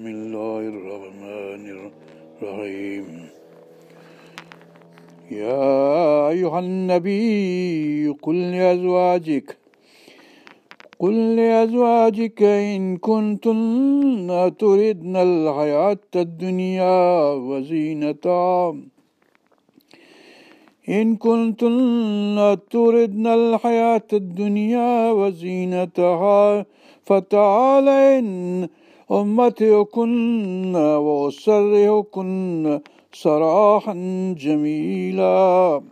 بسم الله الرحمن الرحيم. يا أيها النبي قل لأزواجك قل لأزواجك إن كنتن تردن الحياة الدنيا وزينتها. إن كنتن تردن الحياة الدنيا وزينتها فتعالين أمتكن وأسرهكن سراحا جميلا.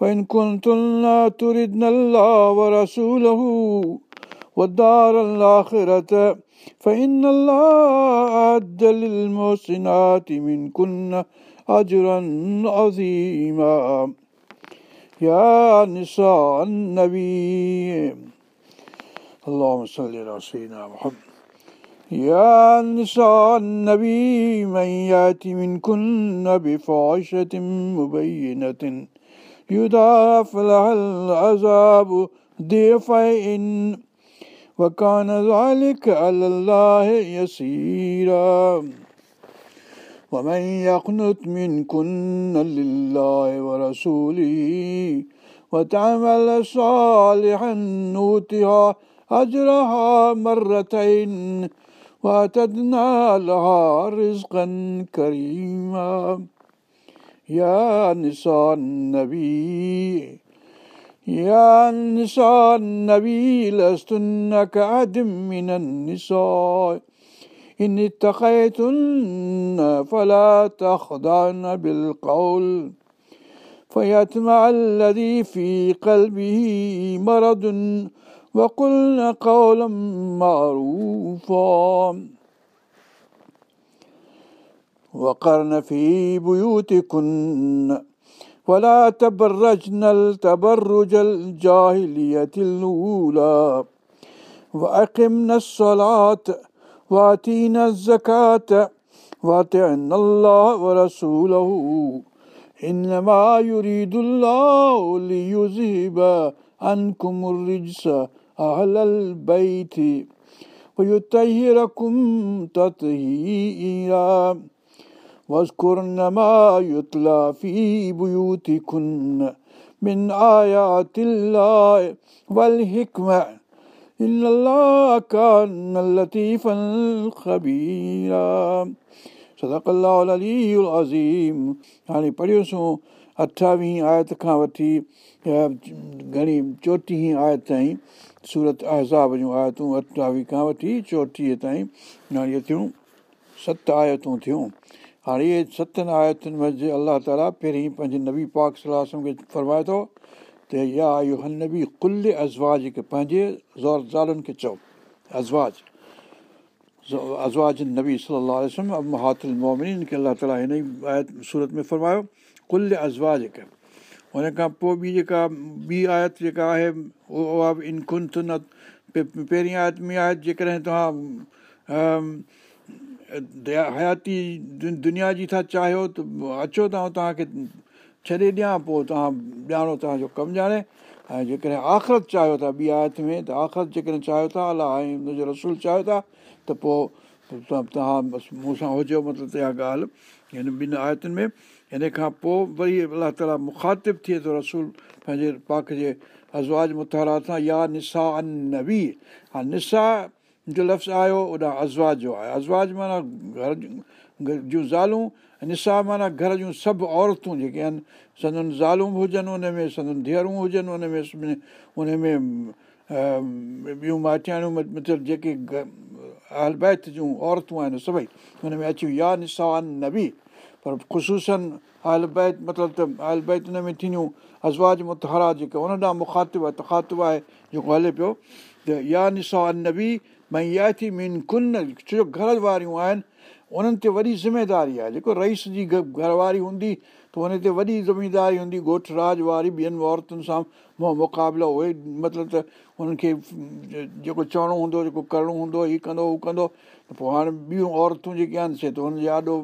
وإن كنتن تردن الله ورسوله والدار الآخرة فإن الله أعد للمحسنات منكن أجرا عظيما. يا نساء النبي اللهم صل على سيدنا محمد. يا نساء النبي من يأتي منكن بفاحشة مبينة يضاعف لها العذاب ضعفين وكان ذلك على الله يسيرا. ومن يقنت منكن لله ورسوله وتعمل صالحا نوتها أجرها مرتين وأعتدنا لها رزقا كريما. يا نساء النبي يا نساء النبي لستن كأحد من النساء. إن اتقيتن فلا تخضعن بالقول. فيتمع الذي في قلبه مرض وقلن قولا معروفا. وقرن في بيوتكن ولا تبرجن التبرج الجاهلية الأولى. وأقمنا الصلاة وآتينا الزكاة وأطعنا الله ورسوله. إنما يريد الله ليذهب عنكم الرجس أهل البيت ويطهركم تطهيرا. واذكرن ما يتلى في بيوتكن من آيات الله والحكمة. إن الله كان لطيفا خبيرا. صدق الله العلي العظيم. يعني پڑھیو اٺاويهه آيت کان وٺي گهڻي چوٽيهه آيت تائين سورت اهزاب جون آيتون اٺاويهه کان وٺي چوٽيهه تائين ٿيون ست آيتون ٿيون. هاڻي اهي ستن آيتن ۾ الله تالا پهرين پنهنجي نبي پاڪ صلاح کي فرمائي ٿو ته يا اهو نبي ڪل ازواج کي پنهنجي زور زالن کي چئو ازواج. ازواج نبي صلاح مهاتل مومن کي الله تالا هن ئي آيت سورت ۾ فرمايو ڪل ازواج کي هن کان پوءِ ٻي جيڪا ٻي آيت جيڪا آهي اها به انڪن نه پهرين آيت ۾ آيت جيڪڏهن توهان حياتي دنيا جي ٿا چاهيو ته اچو توهان کي ڇڏي ڏيان پوءِ توهان ڄاڻو توهان جو ڪم ڄاڻي. ۽ جيڪڏهن آخرت چاهيو ٿا ٻي آيت ۾ ته آخرت جيڪڏهن چاهيو ٿا الله ۽ هن جو رسول چاهيو ٿا ته پوءِ توهان بس مون سان هجو مطلب اها ڳالهه هن ٻن آيتن ۾ هن کان پوءِ وري الله تالا مکاتب ٿئي ٿو رسول پنهنجي پاڪ جي ازواج متارا سان يا نسا ان نبي. ها نسا جو لفظ آيو اوڏان ازواج جو آهي ازواج معنيٰ گهر جون زالون نسا معنيٰ گهر جون سڀ عورتون جيڪي آهن سندن زالون به هجن ان ۾ سندن ڌيئرون هجن ان ۾ ان ۾ ٻيون مائٽياڻيون مطلب جيڪي البيت جون عورتون آهن سڀئي هن ۾ اچي يا نسا ان نبي پر خشوسن البيت مطلب ته البيت هن ۾ ٿينديون ازواج متهرا جيڪي ان ڏانهن مکاتب آهي تکاتب آهي جيڪو هلي پيو. ته يا نسا نبي ڀئي اها ٿي مين ڪن ڇو گهر واريون آهن انهن تي وڏي ذميداري آهي. جيڪو رئيس جي گهرواري هوندي ته هن تي وڏي ذميداري هوندي ڳوٺ راج واري ٻين عورتن سان مقابلو اهي مطلب ته هنن کي جيڪو چوڻو هوندو جيڪو ڪرڻو هوندو هيءَ ڪندو هو ڪندو ته پوءِ هاڻي ٻيون عورتون جيڪي آهن سي ته هن جي آڏو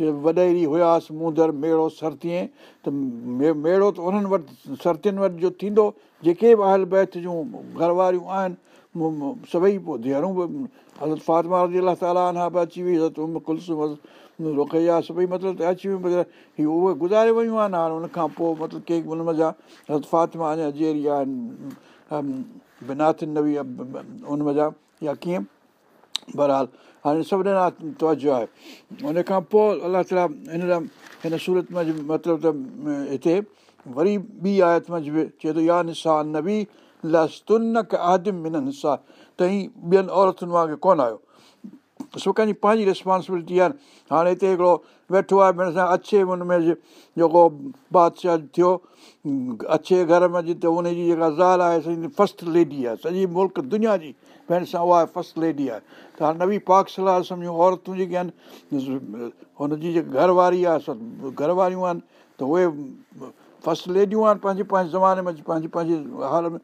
وڏيري هئاسين موندر ميڙو سرتيءَ. ته ميڙو ته انهن وٽ سرتين وٽ جو ٿيندو. جيڪي به اهل بيت جون گهر واريون آهن سڀئي پوءِ ڌيئرون به حضرت فاطمه رزي الله تالا به اچي وئي حضرت ڪلس سڀئي مطلب اچي ويون هيءَ اهي گذاري ويون آهن هاڻي هن کان پوءِ مطلب ڪي هن مزا حضرت فاطمه اڃا جيري آهن بناٿ نبي ان مزا يا ڪيئن بهرحال هاڻي سڀني توجو آهي ان کان پوءِ الله تالا هن هن سورت منجهه مطلب ته هتي وري ٻي آيت به چئي ٿو يا نسا نبي لستن آدم منن نسا ته هي ٻين عورتن وانگر ڪونه آيو سو ڪنهن جي پنهنجي رسپانسبلٽي آهي هاڻي هتي هڪڙو ويٺو آهي ڀيڻ سان اڇي هن ۾ جيڪو بادشاهه ٿيو اڇي گهر ۾ جتي هن جي جيڪا زال آهي فرسٽ ليڊي آهي سڄي ملڪ دنيا جي ڀيڻ سان اها فرسٽ ليڊي آهي ته هاڻي نوي پاڪ صلاح سمجهون عورتون جيڪي آهن هن جي جيڪا گهرواري آهي سڀ گهرواريون آهن ته اهي فرسٽ ليڊيون آهن پنهنجي پنهنجي زماني ۾ پنهنجي پنهنجي حال ۾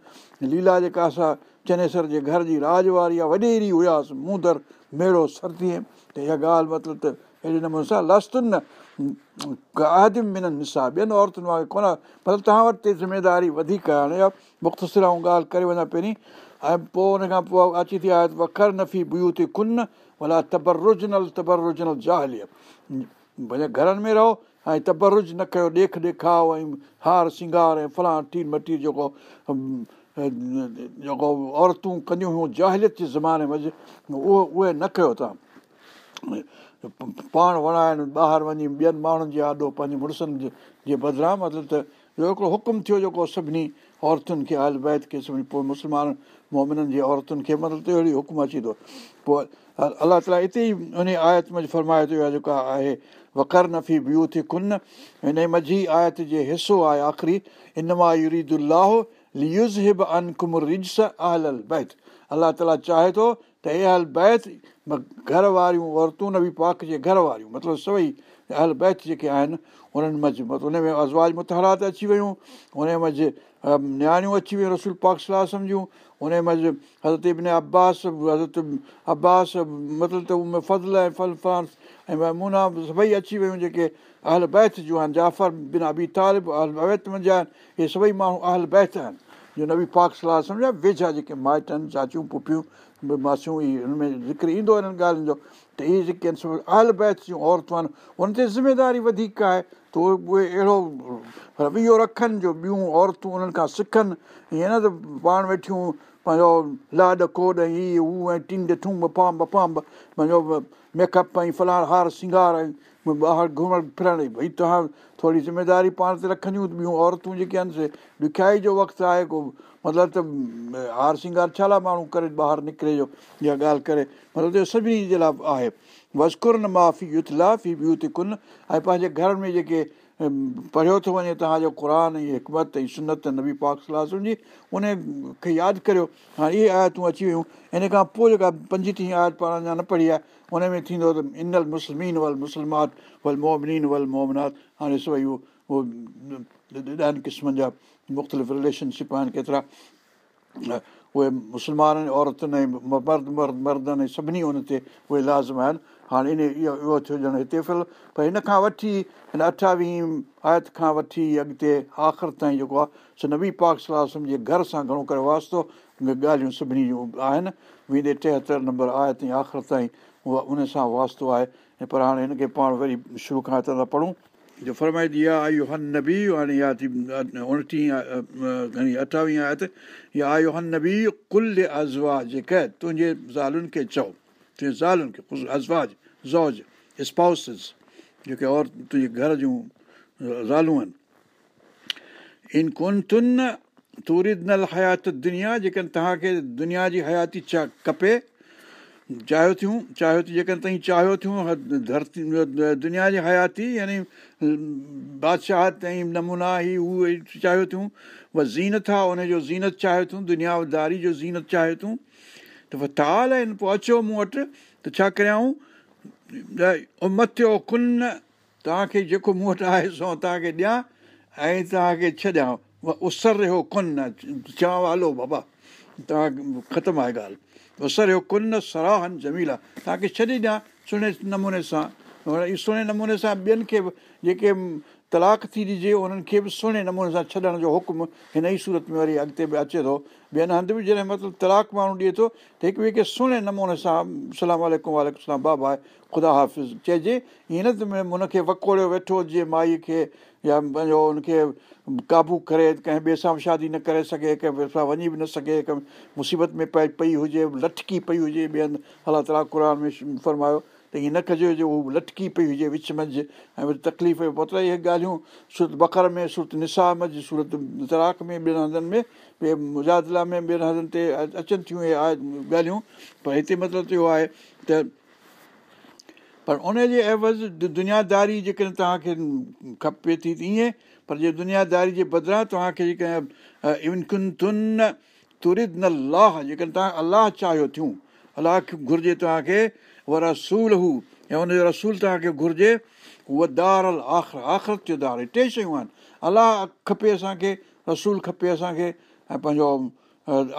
ليلا جيڪا اسان چنيسر جي گهر جي راج واري آهي وڏيري هئاسين موندر ميڙو سرديءَ ته اها ڳالهه مطلب ته اهڙي نموني سان لستن نه آدم منن مسا ٻين عورتن وانگر ڪونه. مطلب توهان وٽ ذميداري وڌيڪ آهي هاڻي مختصر ۽ ڳالهه ڪري وڃان پهرين. ۽ پوءِ هن کان پوءِ اچي ٿي آهي وکر نفي ٻيو ٿي ڪن ڀلا تبرجنل تبرجنل جاهلي ڀلي گهرن ۾ رهو ۽ تبرج نه ڪيو ڏيک ڏيکائو ۽ هار سنگار ۽ فلان ٽير مٽي جيڪو جيڪو عورتون ڪنديون هيون جاهليت جي زماني ۾ اهو اهي نه ڪيو توهان پاڻ وڻائن ٻاهر وڃي ٻين ماڻهن جي آڏو پنهنجي مڙسن جي بدران مطلب ته اهو هڪڙو حڪم ٿيو جيڪو سڀني عورتن کي ال بيت کي سڀني پوءِ مسلمان مومنن جي عورتن کي مطلب ته اهڙي حڪم اچي ٿو پوءِ الله تالا هتي ئي ان آيت ۾ فرمائي ٿو جيڪا آهي وڪر نفي ٻيون ٿي ڪن هن منجهه آيت جي حصو آهي آخري ان مان بيت الله تالا چاهي ٿو ته اهل بيت گهر واريون عورتون نه به جي گهر واريون مطلب سڀئي اهل بيت جيڪي آهن انهن منجهه مطلب ان ۾ ازواج متهرات اچي ويون ان منجهه نياڻيون اچي ويون رسول پاڪ صلاح سمجهون ان منجهه حضرت ابن عباس حضرت عباس مطلب ته ان فضل ۽ ڦل فرانس ۽ منا سڀئي اچي ويون جيڪي اهل بيت جون آهن جعفر بن ابي اهل بيت منجهه آهن اهي سڀئي ماڻهو اهل بيت آهن جو نبي پاڪ صلاح سمجهان ويجها جيڪي مائٽ آهن چاچيون پڦيون ماسيون اهي هن ۾ ذڪر ايندو هنن ڳالهين جو ته اهي جيڪي آهن اهل بيت جون عورتون آهن هن تي ذميداري وڌيڪ آهي ته اهي اهي اهڙو رويو رکن جو ٻيون عورتون انهن کان سکن ائين نه ته پاڻ ويٺيون پنهنجو لاڏ ڪوڏ هيءَ هو ۽ ٽنگ ٺون بپام بپام پنهنجو ميڪ اپ ۽ فلاڻ هار سنگار ۽ ٻاهر گهمڻ ڦرڻ ڀئي توهان ٿوري ذميداري پاڻ تي رکنديون ٻيون عورتون جيڪي آهن سي ڏکيائي جو وقت آهي ڪو مطلب ته هار سنگار ڇا لاءِ ماڻهو ڪري ٻاهر نڪري جو اها ڳالهه ڪري مطلب ته سڀني جي لاءِ آهي وسڪر نه معافي يوٿ لافي ٻيون ٿي ڪن ۽ پنهنجي گهر ۾ جيڪي پڙهيو ٿو وڃي توهان جو قر ۽ حڪمت ۽ سنت نبي پاڪ صلاح سمجهي ان کي ياد ڪريو هاڻي اهي آيتون اچي ويون ان کان پوءِ جيڪا پنجٽيهه آيت پاڻ اڃا نه پڙهي آهي ان ۾ ٿيندو ته انيل مسلمين ول مسلمات ول مومنين ول مومنات هاڻي سڀئي اهو اهو ڏهن قسمن جا مختلف رليشنشپ آهن ڪيترا اهي مسلمانن عورتن ۽ مرد مرد مردن ۽ سڀني هن تي اهي لازم آهن هاڻي ان اهو اهو ٿيو ڄڻ هتي فل پر هن کان وٺي هن اٺاويهه آيت کان وٺي اڳتي آخر تائين جيڪو آهي سو نبي پاڪ صلاح سمجهي گهر سان گهڻو ڪري واستو ڳالهيون سڀني جون آهن ويندي ٽيهتر نمبر آيت ۽ آخر تائين اها ان سان واستو آهي پر هاڻي هن کي پاڻ وري شروع کان هتان ٿا پڙهون جو فرمائيندي آهي آيو هن نبي هاڻي يا ٿي اڻٽيهه گهڻي اٺاويهه آيت يا آيو هن نبي ڪل عضوا جيڪي تنهنجي زالن کي چئو تنهنجي زالن کي ازواج زوج سپائسس جيڪي اور تنهنجي گهر جون زالون آهن. ان ڪونه تن توردنل حيات دنيا جيڪڏهن توهان کي دنيا جي حياتي چا کپي چاهيو ٿيون چاهيو ٿي جيڪڏهن توهين چاهيو ٿيون ڌرتي دنيا جي حياتي يعني بادشاهت ۽ نمونا ئي اهي چاهيو ٿيون. زينت آهي ان جو زينت چاهيو ٿيون دنياداري جو زينت چاهيو ٿيون. ته پوءِ تال آهن پوءِ اچو مون وٽ. ته ڇا ڪريائون؟ مٿيو ڪن توهان کي جيڪو مون وٽ آهي سو توهان کي ڏيان ۽ توهان کي ڇڏيان اسر رهيو ڪن چوان هلو بابا توهان ختم آهي ڳالهه رهيو ڪن سراهن جميل آهي توهان کي ڇڏي ڏيان سهڻي نموني سان سهڻي نموني سان ٻين کي به جيڪي تلاڪ ٿي ڏجي انهن کي به سهڻي نموني سان ڇڏڻ جو حڪم هن ئي سورت ۾ وري اڳتي به اچي ٿو. ٻين هنڌ به جڏهن مطلب تلاڪ ماڻهو ڏئي ٿو ته هڪ ٻئي کي سهڻي نموني سان سلام واليڪم بابا خدا حافظ چئجي ائين نه ته هن کي وڪوڙيو ويٺو هجي مائيءَ کي يا پنهنجو هن کي قابو ڪري ڪنهن ٻئي سان به شادي نه ڪري سگهي ڪنهن ٻئي سان وڃي به نه سگهي ڪنهن مصيبت ۾ پئي پئي هجي لٽڪي پئي هجي ٻئي هنڌ الله تالا قر ۾ فرمايو ته ائين نه ڪجي جو اهو لٽڪي پئي هجي وچ منجهه ۽ وري تڪليف پوءِ اهي ڳالهيون سورت بڪر ۾ سورت نسام جي سورت تراڪ ۾ ٻين هنڌن ۾ ٻئي مجادلا ۾ ٻين هنڌن تي اچن ٿيون اهي ڳالهيون پر هتي مطلب اهو آهي ته پر ان جي عيوض دنياداري جيڪڏهن توهان کي کپي ٿي ته ائين پر جي دنياداري جي بدران توهان کي جيڪڏهن ايون ترد نه لاهه جيڪڏهن توهان الله چاهيو ٿيون الله گهرجي توهان کي اها رسول هو ۽ هن جو رسول توهان کي گهرجي اها دار ال آخر آخرت جو دار ٽي شيون آهن الله کپي اسان کي رسول کپي اسان کي ۽ پنهنجو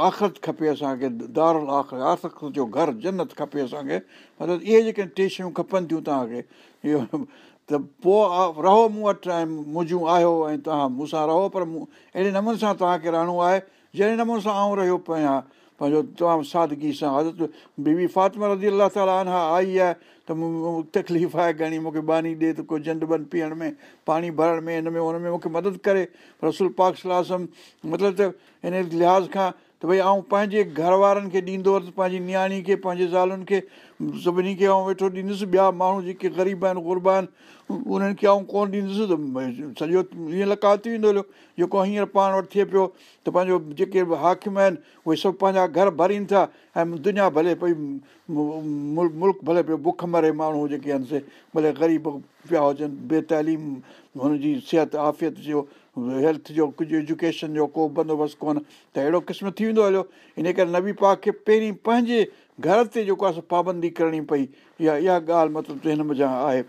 آخرت کپي اسان کي دار ال آخر آخرت جو گهر جنت کپي اسان کي مطلب اهي جيڪي ٽي شيون کپن ٿيون توهان کي اهو ته پوءِ رهو مون وٽ ۽ منهنجون آهيو ۽ توهان مون سان رهو پر مون اهڙي نموني سان توهان کي رهڻو آهي جهڙي نموني سان آئون رهيو پيان پنهنجو تمام سادگي سان. حضرت بيبي فاطمه رزي الله تالا انا آئي آهي ته مون تڪليف آهي گهڻي مون کي باني ڏئي ته ڪو جهنڊ بند پيئڻ ۾ پاڻي ڀرڻ ۾ هن ۾ هن ۾ مون کي مدد ڪري. رسول پاڪ صلاح مطلب ته هن لحاظ کان ته ڀئي آئون پنهنجي گهر وارن کي ڏيندو هئس پنهنجي نياڻي کي پنهنجي زالن کي سڀني کي آئون ويٺو ڏيندس. ٻيا ماڻهو جيڪي غريب آهن غربا آهن انهن کي آئون ڪونه ڏيندس. ته سڄو ائين لڪا ٿي ويندو هليو. جيڪو هينئر پاڻ وٽ ٿئي پيو ته پنهنجو جيڪي حاڪم آهن اهي سڀ پنهنجا گهر ڀرين ٿا ۽ دنيا ڀلي پئي ملڪ ڀلي پيو بک مري ماڻهو جيڪي آهن سي ڀلي غريب پيا هجن بيتاليم هن جي صحت آفيت جو هيلٿ جو ڪجهه ايجوڪيشن جو ڪو بندوبست ڪونهي ته اهڙو قسم ٿي ويندو هليو ان ڪري نبي پاڪ کي پهرين پنهنجي گهر تي جيڪو آهي پابندي ڪرڻي پئي اها اها ڳالهه مطلب هن مزا آهي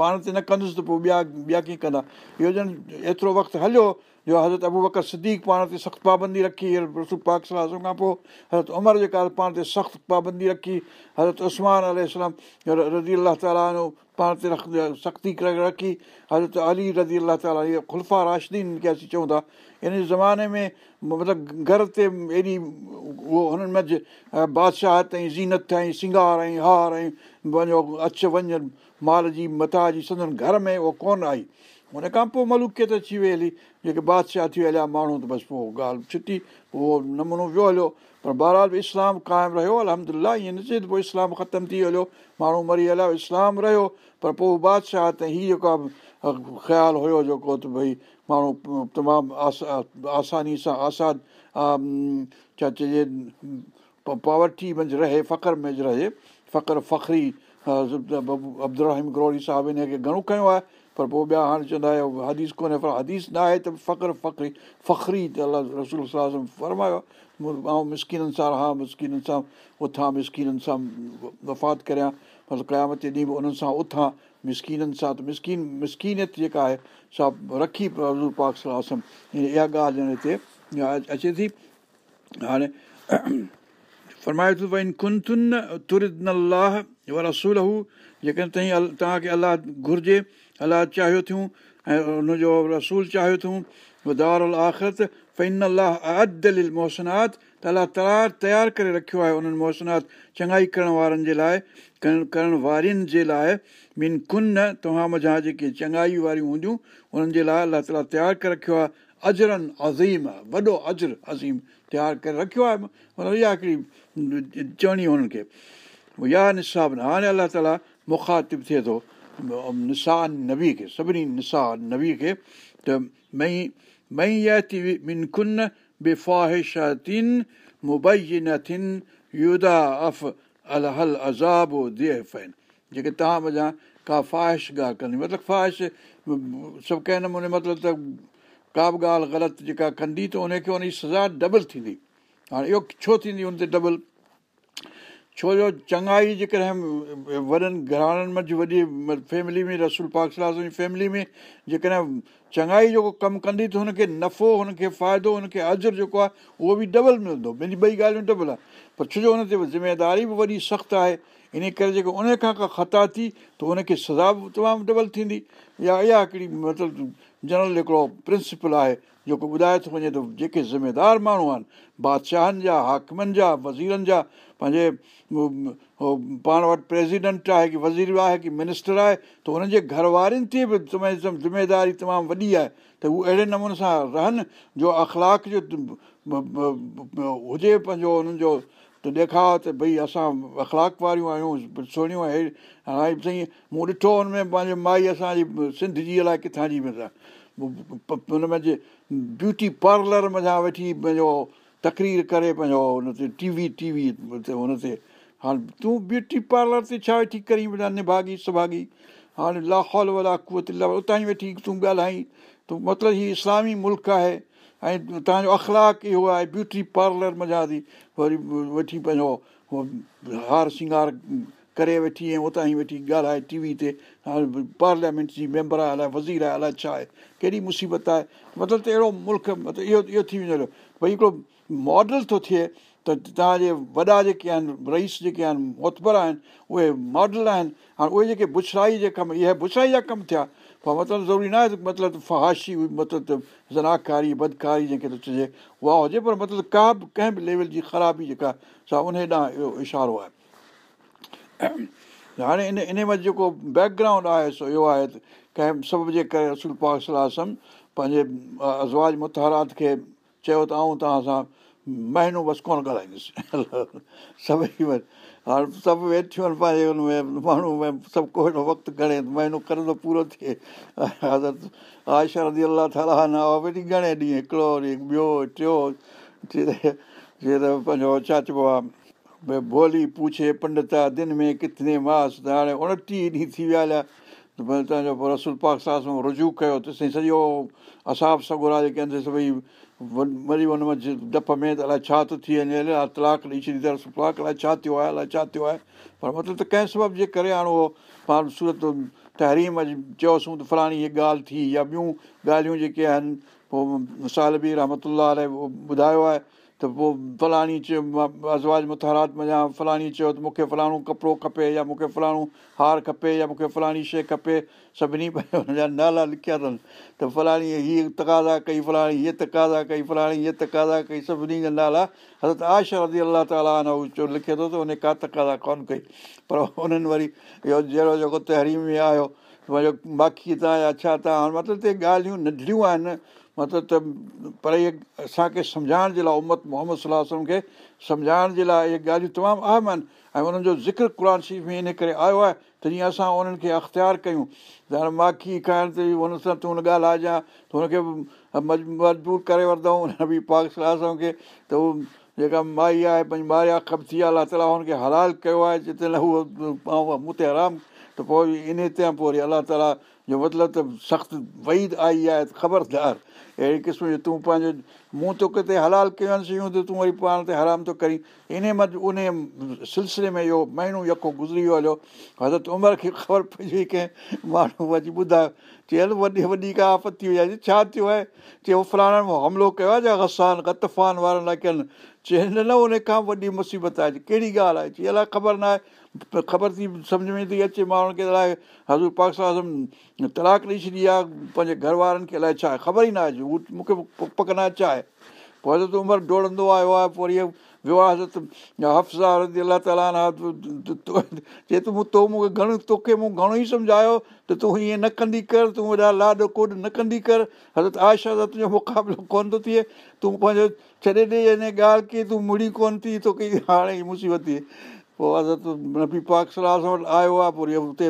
پاڻ تي نه ڪندس ته پوءِ ٻيا ٻيا ڪيئن ڪندا اهو ڄڻ ايترو وقت هليو جو حضرت ابو بڪر سديڪ پاڻ تي سخت پابندي رکي رسول پاڪ صلاح کان پوءِ حضرت عمر جيڪا پاڻ تي سخت پابندي رکي حضرت اسمان الارم رزي الله تالا پاڻ تي رک سختي ڪري رکي حضرت علي رزي الله تالا اها خلفا راشدين کي اسين چئون ٿا. ان زماني ۾ مطلب گهر تي ايڏي اهو هنن منجهه بادشاهه ۽ زينت ۽ سنگار ۽ هار ۽ پنهنجو اچ وڃ مال جي مٿان جي سندن گهر ۾ اهو ڪونه آئي هن کان پوءِ ملوڪيت اچي وئي هلي جيڪي بادشاهه ٿي هليا ماڻهو ته بس پوءِ ڳالهه ڇٽي اهو نمونو ويو هليو پر بهرحال به اسلام قائم رهيو الهمدلا ائين نه چئي ته پوءِ اسلام ختم ٿي هليو ماڻهو مري هليا اسلام رهيو پر پوءِ بادشاهه ته هيءَ آهي خيال هيو جيڪو ته ڀئي ماڻهو تمام آسا آساني سان آساد ڇا چئجي پاورٽي منجهه رهي فخر ۾ رهي فخر فخري عبدل گروري صاحب هن کي گهڻو ڪيو آهي پر پوءِ ٻيا هاڻي چوندا آهيو حديث ڪونهي پر حديث نه آهي ته فخر فخري فخري ته الله رسول فرمايو ۽ مسڪنن سان رهان مسڪنن سان اٿان مسڪنن سان وفات ڪريان قيامت ڏينهن به انهن سان اٿان مسڪنن سان ته مسڪن مسڪنيت جيڪا آهي سا رکي رسول پاڪ صلاح اها ڳالهه ڄڻ هتي اچي ٿي هاڻي فرمائي ٿو ڀئي ڪن ترد نه الله رسول هو جيڪڏهن تائين توهان کي الله گهرجي الله چاهيو ٿيون ۽ هن جو رسول چاهيو ٿيون آخرت فين الله عدل موهسنات ته الله تيار ڪري رکيو آهي انهن موهسنات چڱائي ڪرڻ وارن جي لاءِ ڪرڻ وارين جي لاءِ. مين ڪن توهان مزا جيڪي چڱائي واريون هونديون انهن جي لاءِ الله تالا تيار ڪري رکيو آهي. اجرن عظيم وڏو اجر عظيم تيار ڪري رکيو آهي. اها هڪڙي چوڻي هنن کي. نصاب نه هاڻي الله تالا مکاتب ٿئي ٿو نسا نبي کي سڀني نسا نبي کي ته مئي مئي ياتي من ڪن بيفاهشاتن مبين ٿن يدا اف ال هل عذاب ديفين جيڪي توهان وڃان ڪا فاهش ڳالهه ڪندي مطلب فاهش سڀ ڪنهن نموني مطلب ته ڪا به ڳالهه غلط جيڪا ڪندي ته ان کي ان جي سزا ڊبل ٿيندي هاڻي اهو ڇو ٿيندي هن تي ڊبل ڇو جو چڱائي جيڪڏهن وڏن گهراڻن منجهه وڏي فيملي ۾ رسول پاڪ جي فيملي ۾ جيڪڏهن چڱائي جيڪو ڪم ڪندي ته هن کي نفعو هن کي فائدو هن کي اجر جيڪو آهي اهو به ڊبل ملندو. ٻنهي ٻئي ڳالهيون ڊبل آهي. پر ڇو جو هن تي ذميداري به وڏي سخت آهي. ان ڪري جيڪو ان کان ڪا خطا ٿي ته ان کي سزا به تمام ڊبل ٿيندي. يا اها هڪڙي مطلب جنرل هڪڙو پرنسپال آهي جيڪو ٻڌائي ٿو وڃي ته جيڪي ذميدار ماڻهو آهن بادشاهن جا حاڪمن جا وزيرن جا پنهنجي پاڻ وٽ پريزيڊنٽ آهي ڪه وزير آهي ڪه منسٽر آهي ته هن جي گهر وارن تي به ذميداري تمام وڏي آهي ته هو اهڙي نموني سان رهن جو اخلاڪ جو هجي پنهنجو هنن جو ته ڏيکار ته ڀئي اسان اخلاڪ واريون آهيون سهڻيون هاڻي سائين مون ڏٺو هن ۾ پنهنجي مائي اسان جي سنڌ جي الائي ڪٿان جي هن ۾ جي بيوٽي پارلر مٿان ويٺي پنهنجو تڪرير ڪري پنهنجو هن تي ٽي وي ٽي وي هن تي هاڻي تون بيوٽي پارلر تي ڇا ويٺي ڪري نڀاگي سڀاگي هاڻي لاهول والا ڪوت اتان ئي ويٺي تون ڳالهائي تون مطلب هيءُ اسلامي ملڪ آهي ۽ توهان جو اخلاڪ اهو آهي بيوٽي پارلر مزا ٿي وري ويٺي پنهنجو هار شرنگار ڪري ويٺي ۽ اتان ئي ويٺي ڳالهائي ٽي وي تي پارليامينٽ جي ميمبر آهي الائي وزير آهي الائي ڇا آهي ڪهڙي مصيبت آهي مطلب ته اهڙو ملڪ مطلب اهو اهو ٿي ويندو ڀئي هڪڙو ماڊل ٿو ٿئي ته توهان جي وڏا جيڪي آهن رئيس جيڪي آهن موتبر آهن اهي ماڊل آهن. هاڻي اهي جيڪي بڇڙائي جي ڪم اهي بڇڙائي جا ڪم ٿيا پوءِ مطلب ضروري نه آهي ته مطلب فهاشي مطلب زناڪاري بدڪاري جنهن کي چئجي اها هجي پر مطلب ڪا به ڪنهن به ليول جي خرابي جيڪا سا ان ڏانهن اهو اشارو آهي. هاڻي ان ان وٽ جيڪو بيڪ گرائونڊ آهي سو اهو آهي ته ڪنهن سبب جي ڪري رسول پاڪ صلاح پنهنجي ازواج متهارات کي چيو ته آئون توهان سان مهينو بس ڪونه ڳالهائيندس سڀئي هاڻي سڀ ويٺيون آهن پنهنجي هن ۾ ماڻهو سڀ ڪو وقت گهڻي مهينو ڪري ٿو پورو ٿئي حضرت آيشا ردي الله تالا نه وري گهڻي ڏينهن هڪڙو وري ٻيو ٽيون جيئن ته پنهنجو ڇا چئبو آهي ڀئي ڀولي پوڇي پنڊتا دن ۾ ڪٿي ماس ته هاڻي اڻٽيهه ڏينهن ٿي ويا هليا ڀئي توهان جو رسول پاڪ سان رجو ڪيو ته سائين سڄو اساب سگرا جيڪي آهن سڀئي وري هن ۾ ڊپ ۾ ته الائي ڇا ٿو ٿي وڃي الائي تلاڪ ڏيئي ڇڏي ته تلاڪ الائي ڇا ٿيو آهي الائي ڇا ٿيو آهي پر مطلب ته ڪنهن سبب جي ڪري هاڻي اهو پاڻ سورت تهريم چيوسين ته فلاڻي هيءَ ڳالهه ٿي يا ٻيون ڳالهيون جيڪي آهن پوءِ سال به رحمت ٻڌايو آهي ته پوءِ فلاڻي چيو آزواج مٿارات مڃان فلاڻي چيو ته مون کي فلاڻو ڪپڙو کپي يا مون کي فلاڻو هار کپي يا مون کي فلاڻي شيءِ کپي. سڀني هن جا نالا لکيا اٿن. ته فلاڻي هيءَ تقاضا ڪئي فلاڻي هيءَ تقاضا ڪئي فلاڻي هيءَ تقاضا ڪئي. سڀني جا نالا حضرت آشا رزي الله تالا نه چو لکي ٿو ته ان ڪا تقاضا ڪونه ڪئي. پر انهن وري اهو جهڙو جيڪو تهريم ۾ آيو پنهنجو ماکي تان يا ڇا تان؟ مطلب ته ڳالهيون ننڍڙيون آهن مطلب ته پر اهي اسان کي سمجهائڻ جي لاءِ امت محمد صلاح کي سمجهائڻ جي لاءِ اهي ڳالهيون تمام اهم آهن ۽ انهن جو ذڪر قر شريف ۾ ان ڪري آيو آهي ته جيئن اسان انهن کي اختيار ڪيون ته هاڻي ماکي کائڻ تي هن سان تون هن ڳالهائجانئ ته هن کي مجبور ڪري وٺندئون هن به پاڪ صلاح کي ته هو جيڪا مائي آهي پنهنجي ماريا کپ ٿي آهي الله تالا هن کي هلال ڪيو آهي جتي نه اهو مون تي آرام ته پوءِ ان تي پوءِ وري الله تالا جو مطلب ته سخت وئيد آئي آهي خبردار اهڙي قسم جو تون پنهنجو مون تو ڪٿي هلال ڪيون ته تون وري پاڻ تي حرام ٿو ڪري ان مت ان سلسلي ۾ اهو مهينو يڪو گذري ويو هليو حضرت عمر کي خبر پئجي ڪنهن ماڻهو اچي ٻڌايو چئي هل وڏي وڏي ڪا آپتي هئي آهي ڇا ٿيو آهي چئي اهو فلاڻن حملو ڪيو آهي ڇا گسان گتفان وارن لاءِ ڪن هن نه ان کان وڏي مصيبت آهي ڪهڙي ڳالهه آهي چئي الائي خبر نه آهي خبر ٿي سمجهه ۾ ٿي اچي ماڻهن کي الائي حضور پاڪ سان تلاڪ ڏيئي ڇڏي آهي پنهنجي گهر وارن کي الائي ڇا آهي؟ خبر ئي نه آهي هو مون کي پڪ نه ڇا آهي. پوءِ حضرت عمر ڊوڙندو آيو آهي پوءِ وري ويو آهي حضرت هفزا رزي الله تالا چئي تون تو مون کي گهڻو توکي مون گهڻو ئي سمجهايو ته تون هيئن نه ڪندي ڪر تون وڏا لاڏ ڪوڏ نه ڪندي ڪر. حضرت ته تنهنجو مقابلو ڪونه ٿو ٿئي. تون پنهنجو ڇڏي ڏي هن ڳالهه کي تون مڙي ڪونه ٿي توکي هاڻي مصيبت پوءِ حضرت نبي پاڪ صلاح سان وٽ آيو آهي پوءِ وري هتي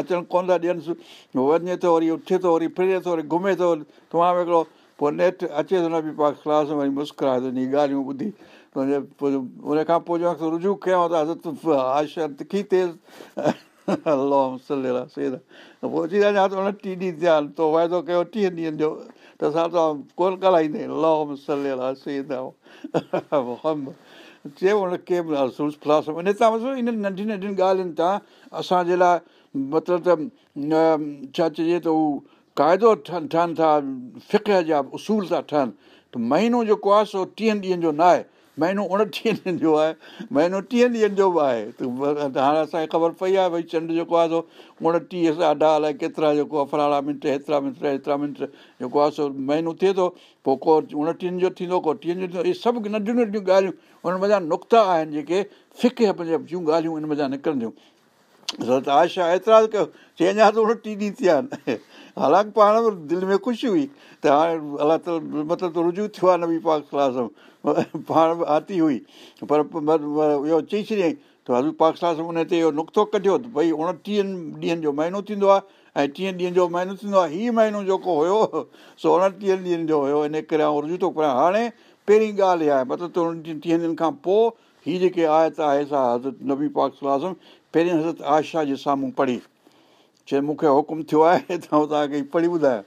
اچڻ ڪونه ٿا ڏينس وڃي ٿو وري اٿي ٿو وري فري ٿو وري گهمي ٿو تمام هڪڙو پوءِ نيٺ اچي ٿو نبي پاڪ صلاح سان وري مسڪرائي ٿو ان ڳالهيون ٻڌي پوءِ ان کان پوءِ جو رجو ڪيون ته حضرت آشا تکي سير پوءِ اڻٽيهه ڏينهن ٿيا آهن تو واعدو ڪيو ٽيهه ڏينهن جو ته ڪونه ڳالهائيندا آهيون لهو سلي سيد ان تان ان ننڍين ننڍين ڳالهين تان اسان جي لاءِ مطلب ته ڇا چئجي ته هو قاعدو ٺهن ٺهن ٿا فڪر جا اصول ٿا ٺهن. ته مهينو جيڪو آهي سو ٽيهن ڏينهن جو نه آهي مهينو اڻٽيهه ڏينهن جو آهي مهينو ٽيهه ڏينهن جو به آهي. ته هاڻي اسان کي خبر پئي آهي ڀئي چنڊ جيڪو آهي سو اڻٽيهه ساڍا الائي ڪيترا جيڪو آهي فلاڻا منٽ هيترا منٽ هيترا منٽ جيڪو آهي سو مهينو ٿئي ٿو پوءِ ڪو اڻٽيهن جو ٿيندو ڪو ٽيهن جو ٿيندو اهي سڀ ننڍيون ننڍيون ڳالهيون ان مزا نقطا آهن جيڪي ڦڪي جون ڳالهيون ان مزا نڪرنديون. ته آشا ايترا ڪيو چئي اڃا ته اڻٽيهه ڏينهن ٿيا آهن. حالانڪه پاڻ دل ۾ خوشي هئي ته هاڻي الله تالا مطلب ته رجو ٿيو آهي نبي پاڪ ڪلاس پاڻ به آتي هئي. پر اهو چئي ڇڏيئين ته هزو پاڪ ڪلاس ان تي اهو نقطو ڪڍيو ته ڀئي اڻٽيهن ڏينهن جو مهينو ٿيندو آهي ۽ ٽيهه ڏينهن جو مهينو ٿيندو آهي. هيءُ مهينو جيڪو هيو سو اڻٽيهن ڏينهن جو هيو. ان ڪري آئون رجو ٿو ڪيان هاڻي پهرين ڳالهه اها آهي مطلب ٽيهن ڏينهن کان پوءِ هيءَ جيڪي آيت آهي سا حضرت نبي پاڪ ڪلاس پهرين حضرت آيشا جي سامهون پڙهي. چئي مون کي حڪم ٿيو آهي توهان کي پڙهي ٻڌايان.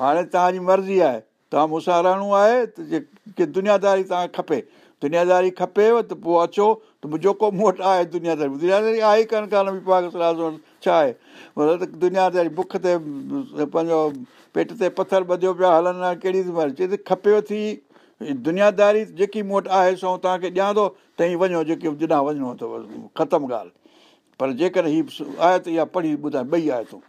هاڻي توهان جي مرضي آهي توهان مون سان رهڻو آهي ته ڪه دنياداري توهان کي کپي. دنياداري کپيو ته پوءِ اچو ته جيڪو مون وٽ آهي دنياداري. دنياداري آهي ئي ڪانه ڪانه به ڇا آهي؟ مطلب ته دنياداري بک تي پنهنجو پيٽ تي پٿر ٻڌيو پيا هلن ڪهڙي چئي ته کپيو ٿي دنياداري جيڪي مون وٽ آهي سو توهان کي ڏيان ٿو ته ئي وڃو جيڪي جڏان وڃڻو اٿو ختم ڳالهه. پر جيڪڏهن هيءَ آهي ته اها پڙهي ٻڌائي ٻئي آيتون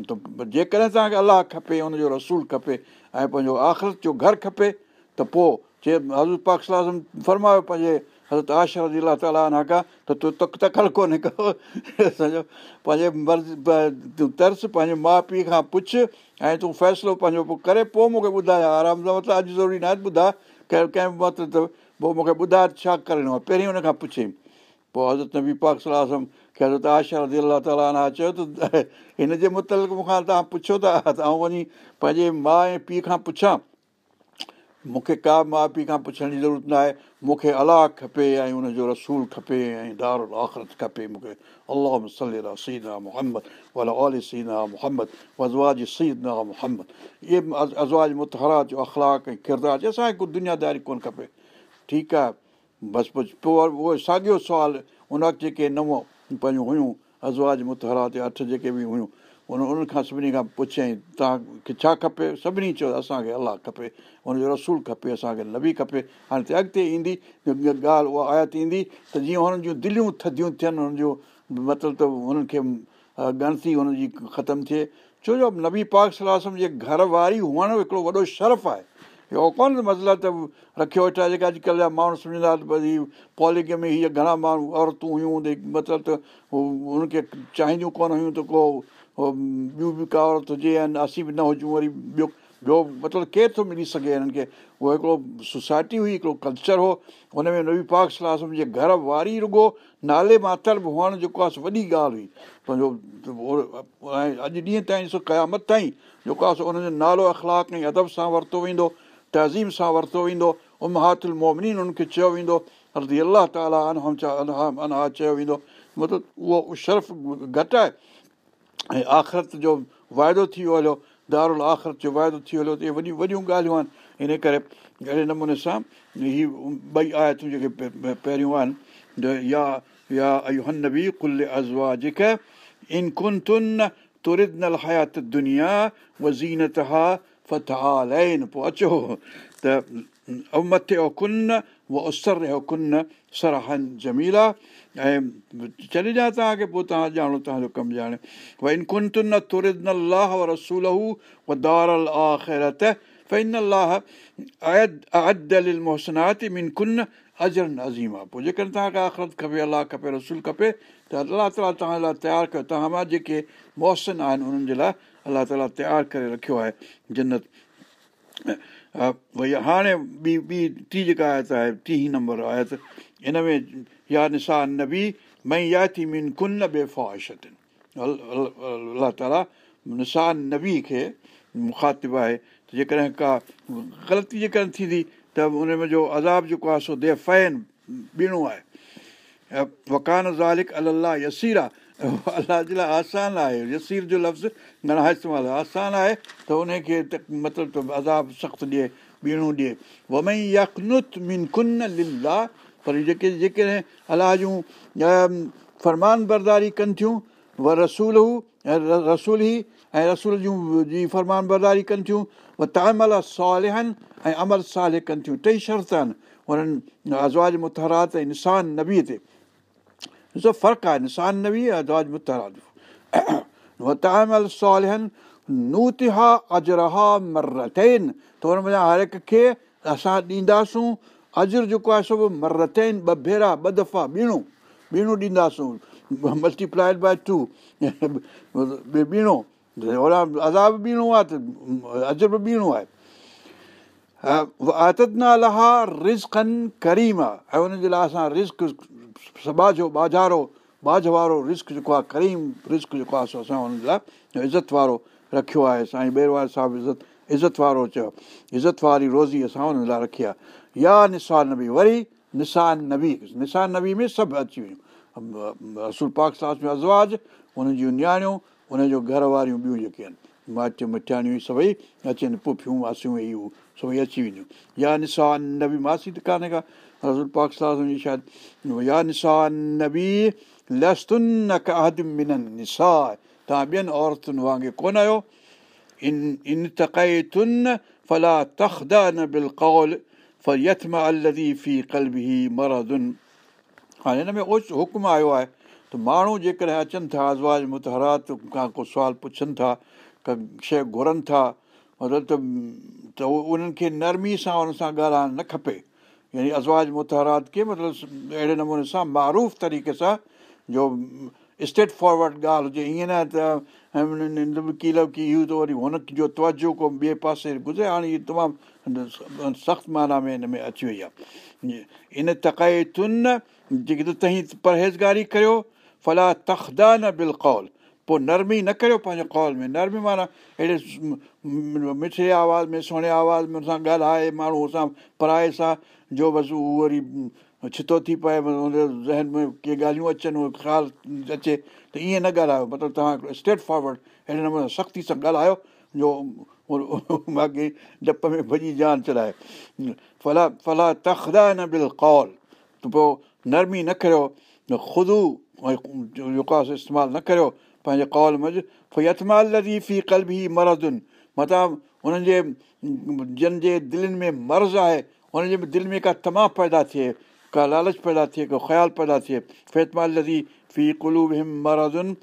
ته جيڪڏهن توهان کي الله کپي هن جو رسول کپي ۽ پنهنجو آخرت جو گهر کپي ته پوءِ چئي حضرت پاڪ صلاح فرمايو پنهنجي حضرت آشر الله تالا ته تون تڪ تڪل ڪونهي ڪو. پنهنجي مرض ترس پنهنجي ماءُ پيءُ کان پڇ ۽ تون فيصلو پنهنجو پوءِ ڪري پوءِ مون کي ٻڌائي آرام سان مطلب اڄ ضروري نه آهي ٻڌائي ڪنهن ڪنهن مطلب پوءِ مون کي ٻڌائي ڇا ڪرڻو آهي پهرين هن کان پڇيئين پوءِ حضرت نبي پاڪ صلاح کي حضرت آشا رزي الا تالا چيو ته هن جي مطلق مون کان توهان پڇو ٿا ته آئون وڃي پنهنجي ماءُ ۽ پيءُ کان پڇان مون کي ڪا ماءُ پيءُ کان پڇڻ جي ضرورت نه آهي مون کي الله کپي ۽ هن جو رسول کپي ۽ دار آخرت کپي مون کي الله سعيد محمد وزواج محمد اهي ازواج متهرا جو اخلاڪ ۽ ڪردار اسان کي ڪو دنياداري ڪونه کپي ٺيڪ آهي بس بس پوءِ اهو ساڳيو سوال ان وقت جيڪي نو پنهنجون هيون ازواج متهرا تي اٺ جيڪي به هيون. ان انهن کان سڀني کان پڇيئين توهان کي ڇا کپي؟ سڀني چيو اسان کي الله کپي هن جو رسول کپي اسان کي نه به کپي. هاڻي اڳتي ايندي ڳالهه اها آيت ايندي ته جيئن هنن جون دليون ٿڌيون ٿين هنن جو مطلب ته هنن کي گڻتي هن جي ختم ٿئي. ڇو جو نبي پاڪ صلاح جي گهر واري هئڻ هڪڙو وڏو شرف آهي اهو ڪونه مطلب ته رکيو ويٺا جيڪي اڄڪلهه جا ماڻهو سمجهندا ڀئي پالگ ۾ هيءَ گهڻا ماڻهو عورتون هيون مطلب ته هو هن کي چاهينديون ڪونه هيون ته ڪو ٻيون به ڪا عورت هجي يا اسين به نه هجون وري ٻيو ٻيو مطلب ڪير ٿو ملي سگهي هنن کي اهو هڪڙو سوسائٽي هئي هڪڙو ڪلچر هو هن ۾ نبي پاڪ صلاح سمجهي گهر واري رڳو نالي ماتر به هئڻ جيڪو آهي وڏي ڳالهه هئي پنهنجو ۽ اڄ ڏينهن تائين سو قيامت تائين جيڪو آهي سو هن جو نالو اخلاڪ ۽ ادب سان ورتو ويندو تهزيم سان ورتو ويندو امهاتل مومنين ان کي چيو ويندو الله تالا انها چيو ويندو مطلب اهو شرف گهٽ آهي ۽ آخرت جو واعدو ٿي ويو هليو دارل آخرت جو واعدو ٿي ويو هليو ته اهي وڏيون وڏيون ڳالهيون آهن ان ڪري اهڙي نموني سان هيءَ ٻئي آيتون جيڪي پهريون آهن يا يا هن به ڪل عضوا جيڪي ان ڪن تن تردنل حيات دنيا وزينت ها فتح پوءِ اچو ته مٿي جو ڪن اهو اسر جو ڪن سرهن جميلا ۽ ڇڏي ڏيان توهان کي پوءِ توهان ڄاڻو توهان جو ڪم ڄاڻي ڀئي ان ڪن تن ترد الله رسول من ڪن اجرن عظيم آهي پوءِ جيڪڏهن توهان کي آخرت کپي الله کپي رسول کپي ته الله تالا توهان لاءِ تيار ڪيو توهان مان جيڪي محسن آهن انهن جي لاءِ الله تالا تيار ڪري رکيو آهي جنت. ڀئي هاڻي ٻي ٻي ٽي جيڪا آيت آهي ٽي نمبر آيت هن ۾ يا نسا نبي مئي يا ٿي ڪن بي فاهشتن. الله تالا نسا نبي کي مکاتب آهي. ته جيڪڏهن ڪا غلطي جيڪڏهن ٿيندي ته ان جو عذاب جيڪو آهي سو دي فين ٻيڻو آهي. وڪان زالڪ الله يسير الله جي لاءِ آسان آهي. يسير جو لفظ گهڻا استعمال. آهي آسان آهي ته ان کي ته مطلب عذاب سخت ڏئي ٻيڻو ڏئي. ومئي يڪنت مين ڪن للا پر جيڪي جيڪڏهن الله جون فرمان برداري ڪن ٿيون و رسول هو ۽ رسول ۽ رسول جون جي فرمان برداري ڪن ٿيون و تامل سال آهن ۽ عمل سال ڪن ٿيون. ٽئي شرط آهن هنن آزواج ۽ نسان نبيءَ تي فرق آهي هر هڪ کي اسان ڏينداسون اجر جيڪو آهي سو مرتين ٻه ڀيرا ٻه دفعا ٻيڻو ٻيڻو ڏينداسون ملٽيپلائڊ باءِ ٽو عذاب آهي ته اجر به آهي رزن ڪريم آهي ۽ هن جي لاءِ اسان رسڪ سباجهو بازارو باجهه وارو رسڪ جيڪو آهي ڪريم رسڪ جيڪو آهي اسان هن جي لاءِ عزت وارو رکيو آهي. سائين بيروار صاحب عزت عزت وارو چيو. عزت واري روزي اسان هن لاءِ رکي آهي. يا نسار نبي وري نسان نبي. نسان نبي ۾ سڀ اچي ويون. رسول پاڪ ساس ۾ ازواج هنن جون نياڻيون هن جو گهر واريون ٻيون جيڪي آهن. ماچ مٺاڻيون سڀئي اچن پڦيون ماسيون اهي سڀئي اچي وينديون يا نسا نبي ماسي ته ڪانهي ڪا رسول پاڪ جي شايد يا نسا نبي لستن منن نسا توهان ٻين عورتن وانگر ڪونه آهيو ان ان تقيتن ڦلا تخدا نه بل ڪول فيٿم الدي في ڪلبي مردن هاڻي هن ۾ اوچ حڪم آيو آهي ته ماڻهو جيڪڏهن اچن ٿا آزواج متهرات کان ڪو سوال پڇن ٿا ڪا شيءِ گهرن ٿا ته انهن کي نرمي سان هن سان ڳالهائڻ نه کپي يعني ازواج متهرات کي مطلب اهڙي نموني سان مروف طريقي سان جو اسٽيٽ فارورڊ ڳالهه هجي ائين نه ته ڪه لڪي اهو ته وري هن جو توجو ڪو ٻئي پاسي گذري هاڻي اهو تمام سخت معنيٰ ۾ هن ۾ اچي وئي آهي ان تقيتن جيڪي ته توهين پرهيزگاري ڪريو ڦلا تخدا نه بل ڪول پوءِ نرمي نه ڪريو پنهنجي ڪول ۾. نرمي معنيٰ اهڙي مٺي آواز ۾ سهڻي آواز ۾ هن ڳالهائي ماڻهو سان پرائي سان جو بس اهو وري ڇتو ٿي پئي هن ذهن ۾ ڪي ڳالهيون اچن اهو خيال اچي ته ائين نه ڳالهايو. مطلب توهان اسٽيٽ فارورڊ اهڙي نموني سختي سان ڳالهايو جو باقي ڊپ ۾ ڀڄي جان چڙهائي. ڦلا ڦلا تخدا نه بل ڪول. ته پوءِ نرمي نه ڪريو خود جيڪو آهي استعمال نه ڪريو پنهنجي ڪول مز يٿمال لدي في ڪلبي مردن مطلب هنن جي جن جي دلن ۾ مرض آهي هن جي دل ۾ ڪا تمام پيدا ٿئي ڪا لالچ پيدا ٿئي ڪو خيال پيدا ٿئي فيتمال لدي في ڪلو هم مردن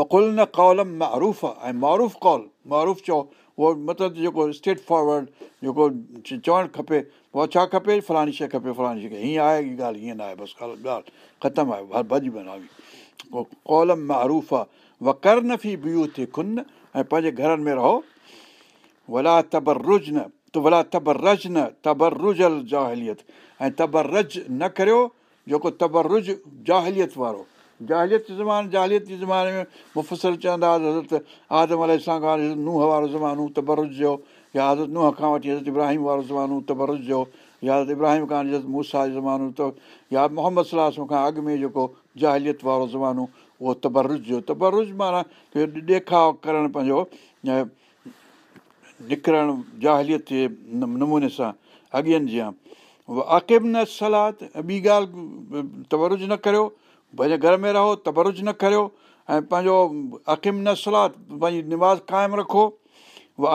وڪل نه ڪولم مروف آهي ۽ مروف ڪول مروف چئو اهو مطلب جيڪو اسٽيٽ فارورڊ جيڪو چوڻ کپي اها ڇا کپي فلاڻي شيءِ کپي فلاڻي شيءِ هيئن آهي ڳالهه هيئن نه آهي بس ڳالهه ختم آهي ڀڄي بناوي ڪولم مروف آهي وڪر نه في ٻيون ٿئي کن ۽ پنهنجي گهرن ۾ رهو ولا تبر رج نه ته ڀلا تبر رج نه تبر رجل جاهليت ۽ تبر رج نه ڪريو جيڪو تبر رج جاهليت وارو زماني جاهليت جي زماني ۾ مفسر چوندا هئا حضرت آدم ال کان ننهن وارو زمانو تبرج جو يا حضرت ننهن کان وٺي حضرت ابراهيم وارو زمانو تبرج جو يا حضرت ابراهيم کان حضرت موسيٰ جو زمانو ته يا محمد صلاح کان اڳ ۾ جيڪو جاهليت وارو زمانو اهو تبرج جو تبرج معنيٰ ڏيکاو ڪرڻ پنهنجو نڪرڻ جاهليت جي نموني سان اڳين جي اڪب نه سلاد ٻي ڳالهه تبرج نه ڪريو پنهنجي گهر ۾ رهو تبرج نه ڪريو ۽ پنهنجو اڪم نه سلاد پنهنجي نواز قائم رکو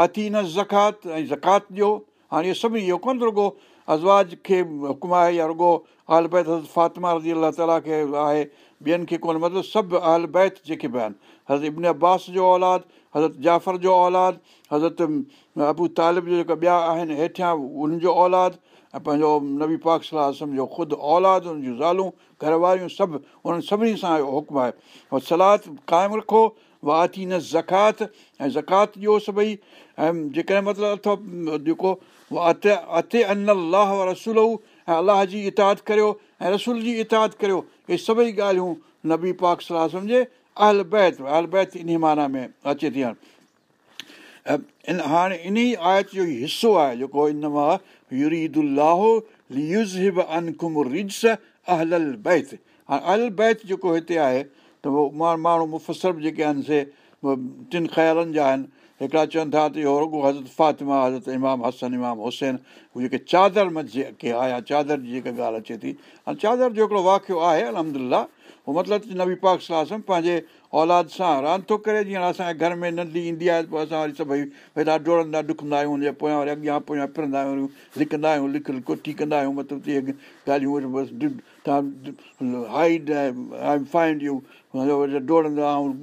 آتي نه زڪات ۽ زڪات ڏيو هاڻي اهو سڀ ڪونه رڳو ازواج کي حڪم آهي يا رڳو بيت حضرت فاطمه رزي الله تالا کي آهي ٻين کي ڪونهي مطلب سڀ آل بيت جيڪي به آهن حضرت ابن عباس جو اولاد حضرت جعفر جو اولاد حضرت ابو طالب جو جيڪا ٻيا آهن هيٺيان انهن جو اولاد ۽ پنهنجو نبي پاڪ صلاح سمجهو خود اولاد هن جون زالون گهر واريون سڀ انهن سڀني سان حڪم آهي. سلاد قائم رکو واتي نه زڪات ۽ زڪات ڏيو سڀئي ۽ جيڪڏهن مطلب اٿو جيڪو اتي ان الله رسول ۽ الله جي اتاد ڪريو ۽ رسول جي اتاد ڪريو اهي سڀئي ڳالهيون نبي پاڪ صلاح سمجهي اهل بيت اهل بيت ان معنيٰ ۾ اچي ٿي هاڻي هاڻي ان ئي آيت جو حصو آهي جيڪو ان مان اهل بيت هاڻي اهل بيت جيڪو هتي آهي ته اهو ماڻهو مفسر جيڪي آهن سي ٽن خيالن جا آهن هڪڙا چون ٿا ته اهو رڳو حضرت فاطمه حضرت امام هسن امام حسين اهي جيڪي چادر ۾ جيڪي آيا چادر جي جيڪا ڳالهه اچي ٿي چادر جو هڪڙو واقعو آهي الهمدلا اهو مطلب نبي پاڪ صلاح پنهنجي اولاد سان راند ٿو ڪري جيئن اسان جي گهر ۾ ننڍي ايندي آهي پوءِ اسان وري سڀئي ڊوڙندا ڊڪندا آهيون هن جي پويان وري اڳيان پويان ڦرندا آهيون لڪندا آهيون لڪ ڪوٺي ڪندا آهيون مطلب اهي ڳالهيون هائڊ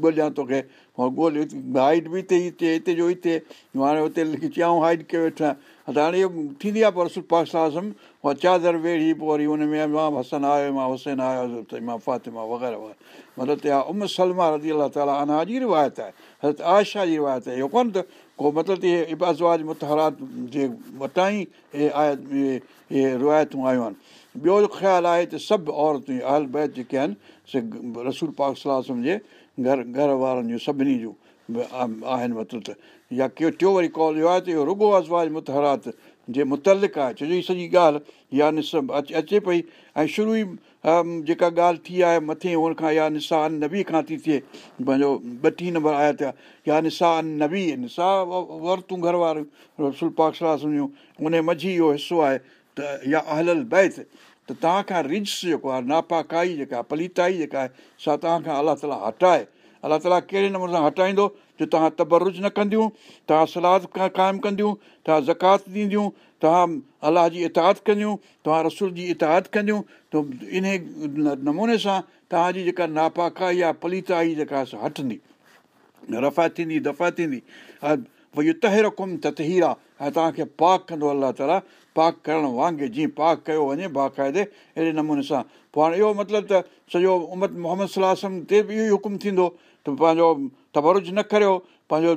ڳولهيان توکي هائيٽ به هتي هتي هتي جو هتي هاڻي هتي لکي چيائون هائڊ ڪيو ويٺا ته هاڻي اهو ٿيندي آهي پر پاڪستان اها چادر ويڙي پوءِ وري هن ۾ مان هسن آيو مان حسين آيو ته مان فاطمه وغيره وغيره مطلب ته اها ام سلما رزي الا تالا انا جي روايت آهي حضرت آيشا جي روايت آهي. اهو ڪونه ته ڪو مطلب ته اهي ابازواج متهرات جي وٽان ئي آيا اهي اهي روايتون آيون آهن. ٻيو خيال آهي ته سڀ عورتون اهل بيت جيڪي آهن سي رسول پاڪ صلاح جي گهر گهر وارن جون سڀني جون آهن مطلب ته يا ڪي ٽيون وري ڪال اهو آهي ته اهو رڳو ازواج متهرات جي مطلق آهي ڇو جو سڄي ڳالهه يا نس اچي اچي پئي ۽ شروع ئي جيڪا ڳالهه ٿي آهي مٿي هن کان يا نسا ان نبي کان ٿي ٿئي پنهنجو ٻٽيهه نمبر آيا ٿيا يا نسا ان نبي نسا ورتون گهر واريون سمجهون ان منجهه اهو حصو آهي ته يا اهل بيت ته توهان کان رجس جيڪو آهي ناپاڪائي جيڪا پليتائي جيڪا آهي سا توهان کان الله تالا هٽائي الله تالا ڪهڙي نموني سان هٽائيندو جو توهان تبرج نه ڪنديون توهان سلاد قائم ڪنديون توهان زڪات ڏينديون توهان الله جي اتاد ڪنديون توهان رسول جي اتاد ڪنديون ته ان نموني سان توهان جي جيڪا ناپاڪائي آهي پليتائي جيڪا هٽندي رفا ٿيندي دفعا ٿيندي ڀئي اهو تهر ڪم ته هير آهي ۽ توهان کي پاڪ ڪندو الله تالا پاڪ ڪرڻ وانگر جيئن پاڪ ڪيو وڃي باقائدي اهڙي نموني سان. پوءِ هاڻي اهو مطلب ته سڄو امت محمد صلاح تي به اهو ئي حڪم ٿيندو ته پنهنجو تبرج نه ڪريو پنهنجو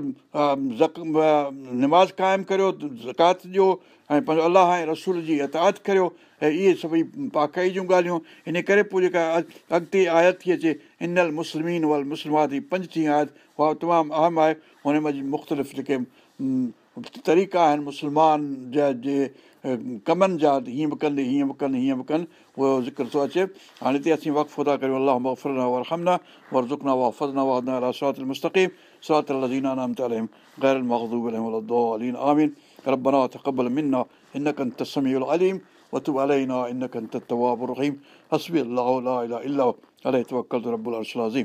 نماز قائم ڪريو زڪات ڏيو ۽ پنهنجو الله ۽ رسول جي اتاد ڪريو ۽ اهي سڀئي پاڪائي جون ڳالهيون. ان ڪري پوءِ جيڪا اڳتي آيت ٿي اچي انيل مسلمين ول مسلمات جي پنجٽي آيت اها تمام اهم آهي. هن ۾ مختلف جيڪي طريقا آهن مسلمان جا جي कमनि जा हीअं बि कनि हीअं बि कनि हीअं बि कनि उहो ज़िक्र थो अचे हाणे हिते असीं वक़फ़ो था करियूं अलाह मफ़रना वरहमना वरज़ुकना वफ़ज़ना वहदना अला सरात المستقيم صراط الذين أنعمت عليهم غير المغضوب عليهم ولا الضالين آمين ربنا تقبل منا إنك أنت السميع العليم وتب علينا إنك أنت التواب الرحيم حسبي الله لا إله إلا هو عليه توكلت رب العرش العظيم